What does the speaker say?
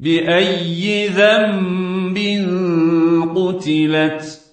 بأي ذنب قتلت